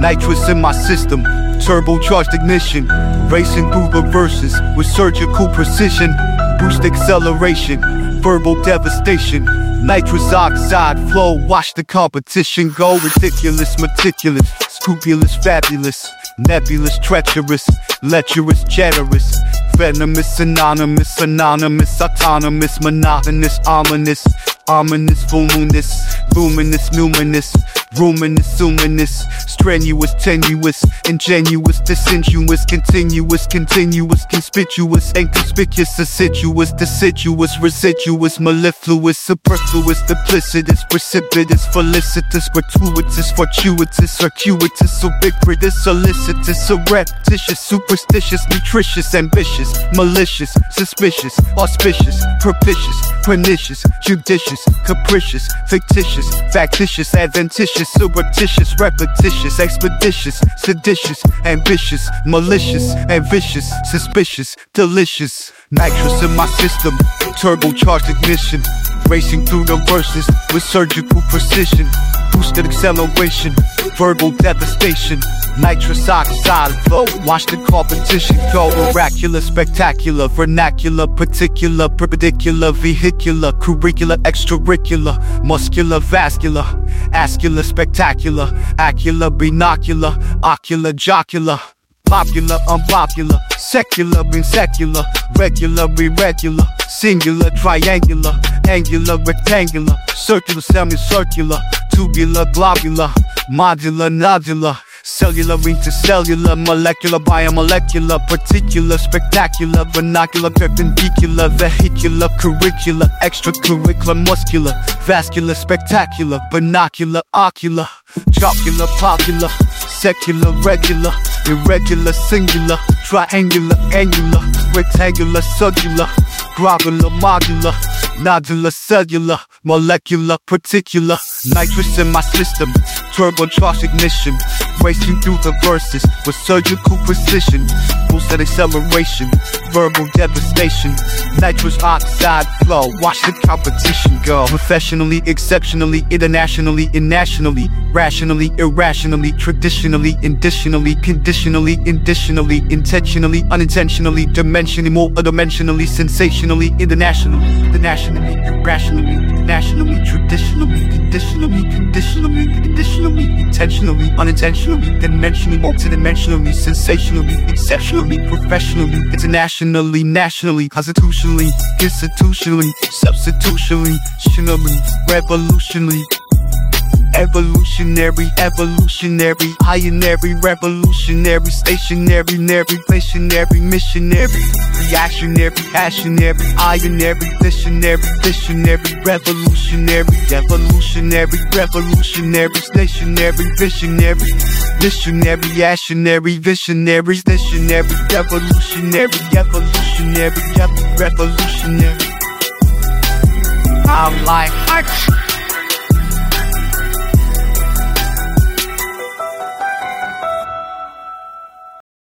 Nitrous in my system, turbocharged ignition. Racing through the verses with surgical precision. Boost acceleration, verbal devastation. Nitrous oxide flow, watch the competition go. Ridiculous, meticulous, scrupulous, fabulous. Nebulous, treacherous, lecherous, generous. Venomous, anonymous, anonymous, autonomous, monotonous, ominous, ominous, voluminous, luminous, numinous, ruminous, luminous, strenuous, tenuous, ingenuous, disingenuous, continuous, continuous, conspicuous, inconspicuous, assiduous, deciduous, residuous, mellifluous, superfluous, duplicitous, precipitous, felicitous, gratuitous, fortuitous, circuitous, ubiquitous, solicitous, surreptitious, superstitious, nutritious, ambitious, malicious, suspicious, auspicious, propitious, pernicious, judicious, capricious, fictitious, factitious, adventitious, surreptitious, repetitious, expeditious, seditious, ambitious, malicious, and vicious, suspicious, delicious. Nitrous in my system, turbocharged ignition, racing through the verses with surgical precision, boosted acceleration, verbal devastation. Nitrous oxide flow, watch the competition go. Miraculous, spectacular, vernacular, particular, perpendicular, vehicular, curricular, extracurricular, muscular, vascular, ascular, spectacular, acular, binocular, ocular, jocular. Popular, unpopular, secular, being secular, regular, irregular, singular, triangular, angular, rectangular, circular, semicircular, tubular, globular, modular, nodular. Cellular, intercellular, molecular, biomolecular, particular, spectacular, vernacular, perpendicular, vehicular, curricular, extracurricular, muscular, vascular, spectacular, binocular, ocular, jocular, popular, secular, regular, irregular, singular, triangular, angular, rectangular, circular, globular, modular, nodular, cellular, molecular, particular, nitrous in my system, turbocharged ignition, racing through the verses with surgical precision, boosted acceleration, verbal devastation, nitrous oxide flow, watch the competition go. Professionally, exceptionally, internationally, nationally, rationally, irrationally, traditionally, additionally, conditionally, conditionally, intentionally, unintentionally, dimensionally, more dimensionally, sensationally, internationally, internationally, irrationally, nationally, traditionally, conditionally, conditionally, conditionally, intentionally, unintentionally, dimensionally, multidimensionally, sensationally, exceptionally, professionally, internationally, nationally, constitutionally, institutionally, substitutionally, shunally, revolutionary. Evolutionary, evolutionary, pioneering, revolutionary, stationary, nary, stationary, missionary, reactionary, passionary, ionary, visionary, visionary, revolutionary, evolutionary, revolutionary, stationary, visionary, missionary, reactionary, visionary, stationary, revolutionary, evolutionary, revolutionary. I'm like,